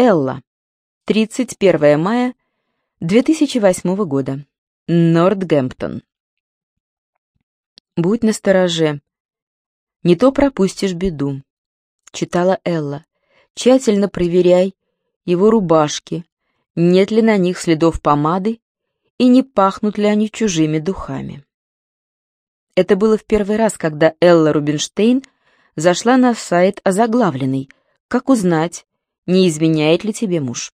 Элла. 31 мая 2008 года. Нортгемптон. «Будь настороже. Не то пропустишь беду», — читала Элла. «Тщательно проверяй его рубашки, нет ли на них следов помады и не пахнут ли они чужими духами». Это было в первый раз, когда Элла Рубинштейн зашла на сайт озаглавленный «Как узнать, не изменяет ли тебе муж?»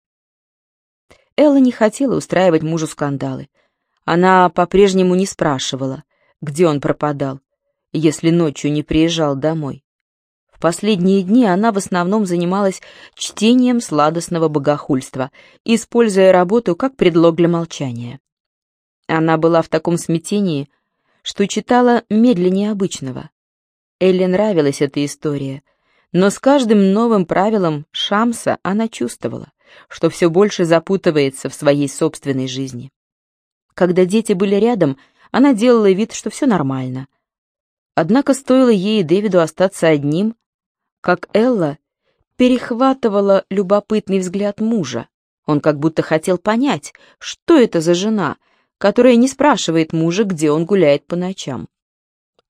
Элла не хотела устраивать мужу скандалы. Она по-прежнему не спрашивала, где он пропадал, если ночью не приезжал домой. В последние дни она в основном занималась чтением сладостного богохульства, используя работу как предлог для молчания. Она была в таком смятении, что читала медленнее обычного. Элле нравилась эта история, но с каждым новым правилом Шамса она чувствовала, что все больше запутывается в своей собственной жизни. Когда дети были рядом, она делала вид, что все нормально. Однако стоило ей и Дэвиду остаться одним, как Элла перехватывала любопытный взгляд мужа. Он как будто хотел понять, что это за жена, которая не спрашивает мужа, где он гуляет по ночам.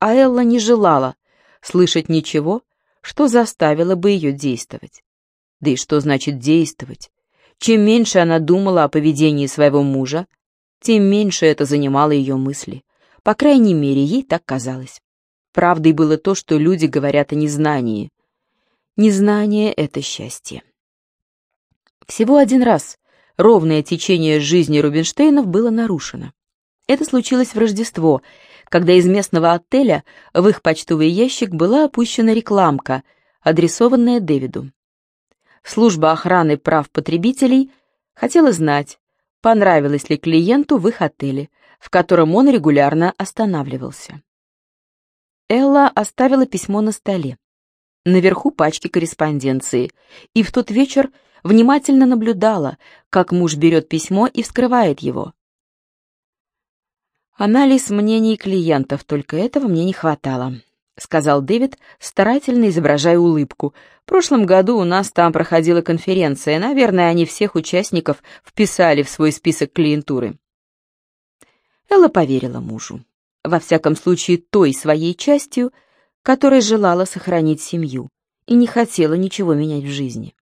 А Элла не желала слышать ничего, что заставило бы ее действовать. Да и что значит действовать? Чем меньше она думала о поведении своего мужа, тем меньше это занимало ее мысли. По крайней мере, ей так казалось. Правдой было то, что люди говорят о незнании. Незнание — это счастье. Всего один раз ровное течение жизни Рубинштейнов было нарушено. Это случилось в Рождество, когда из местного отеля в их почтовый ящик была опущена рекламка, адресованная Дэвиду. Служба охраны прав потребителей хотела знать, понравилось ли клиенту в их отеле, в котором он регулярно останавливался. Элла оставила письмо на столе. Наверху пачки корреспонденции, и в тот вечер внимательно наблюдала, как муж берет письмо и вскрывает его. Анализ мнений клиентов, только этого мне не хватало. — сказал Дэвид, старательно изображая улыбку. «В прошлом году у нас там проходила конференция. Наверное, они всех участников вписали в свой список клиентуры». Элла поверила мужу. Во всяком случае, той своей частью, которая желала сохранить семью и не хотела ничего менять в жизни.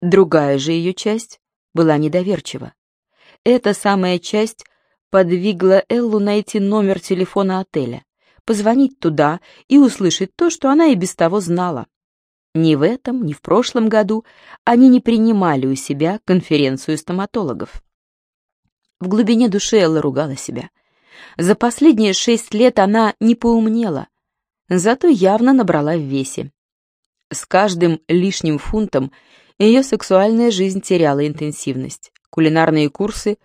Другая же ее часть была недоверчива. Эта самая часть подвигла Эллу найти номер телефона отеля позвонить туда и услышать то, что она и без того знала. Ни в этом, ни в прошлом году они не принимали у себя конференцию стоматологов. В глубине души Элла ругала себя. За последние шесть лет она не поумнела, зато явно набрала в весе. С каждым лишним фунтом ее сексуальная жизнь теряла интенсивность. Кулинарные курсы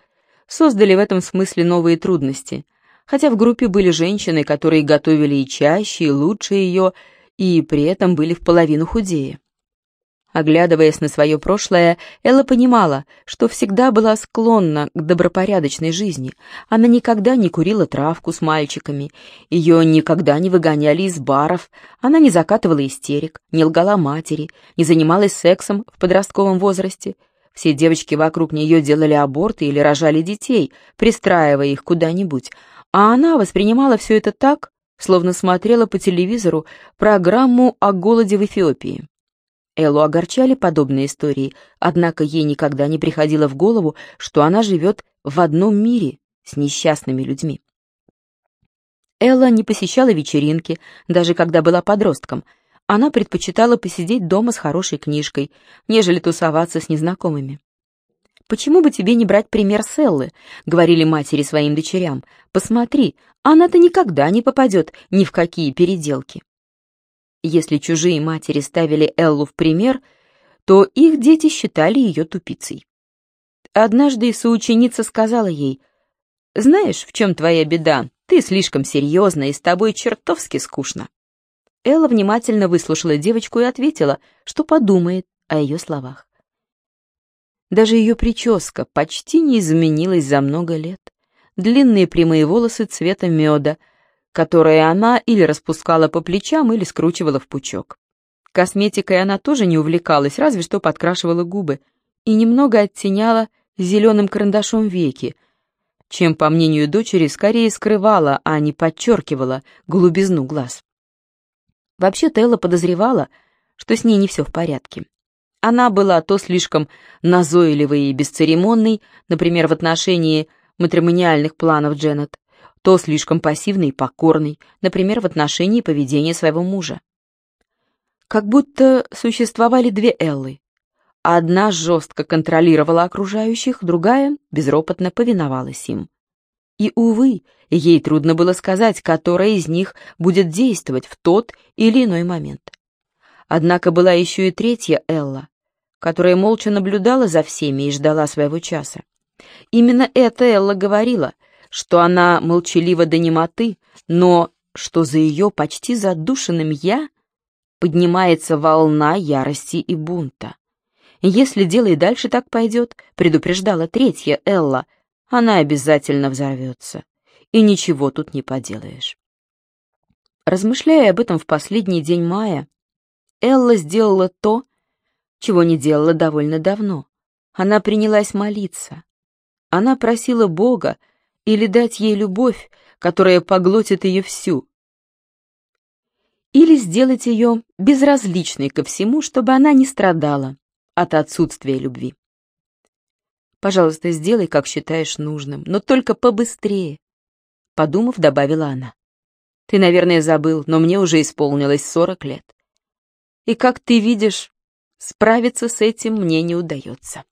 создали в этом смысле новые трудности — хотя в группе были женщины, которые готовили и чаще, и лучше ее, и при этом были в половину худее. Оглядываясь на свое прошлое, Элла понимала, что всегда была склонна к добропорядочной жизни. Она никогда не курила травку с мальчиками, ее никогда не выгоняли из баров, она не закатывала истерик, не лгала матери, не занималась сексом в подростковом возрасте. Все девочки вокруг нее делали аборты или рожали детей, пристраивая их куда-нибудь, а она воспринимала все это так, словно смотрела по телевизору программу о голоде в Эфиопии. Эллу огорчали подобные истории, однако ей никогда не приходило в голову, что она живет в одном мире с несчастными людьми. Элла не посещала вечеринки, даже когда была подростком. Она предпочитала посидеть дома с хорошей книжкой, нежели тусоваться с незнакомыми. «Почему бы тебе не брать пример Селлы?» — говорили матери своим дочерям. «Посмотри, она-то никогда не попадет ни в какие переделки». Если чужие матери ставили Эллу в пример, то их дети считали ее тупицей. Однажды соученица сказала ей, «Знаешь, в чем твоя беда? Ты слишком серьезна, и с тобой чертовски скучно». Элла внимательно выслушала девочку и ответила, что подумает о ее словах. Даже ее прическа почти не изменилась за много лет. Длинные прямые волосы цвета меда, которые она или распускала по плечам, или скручивала в пучок. Косметикой она тоже не увлекалась, разве что подкрашивала губы. и немного оттеняла зеленым карандашом веки, чем, по мнению дочери, скорее скрывала, а не подчеркивала голубизну глаз. Вообще-то подозревала, что с ней не все в порядке. Она была то слишком назойливой и бесцеремонной, например, в отношении матримониальных планов Дженнет, то слишком пассивной и покорной, например, в отношении поведения своего мужа. Как будто существовали две Эллы. Одна жестко контролировала окружающих, другая безропотно повиновалась им. И, увы, ей трудно было сказать, которая из них будет действовать в тот или иной момент. Однако была еще и третья Элла, которая молча наблюдала за всеми и ждала своего часа. Именно эта Элла говорила, что она молчалива до немоты, но что за ее почти задушенным «я» поднимается волна ярости и бунта. Если дело и дальше так пойдет, предупреждала третья Элла, она обязательно взорвется. И ничего тут не поделаешь. Размышляя об этом в последний день мая, Элла сделала то, чего не делала довольно давно. Она принялась молиться. Она просила Бога или дать ей любовь, которая поглотит ее всю, или сделать ее безразличной ко всему, чтобы она не страдала от отсутствия любви. Пожалуйста, сделай, как считаешь нужным, но только побыстрее, подумав, добавила она. Ты, наверное, забыл, но мне уже исполнилось сорок лет. И как ты видишь, Справиться с этим мне не удается.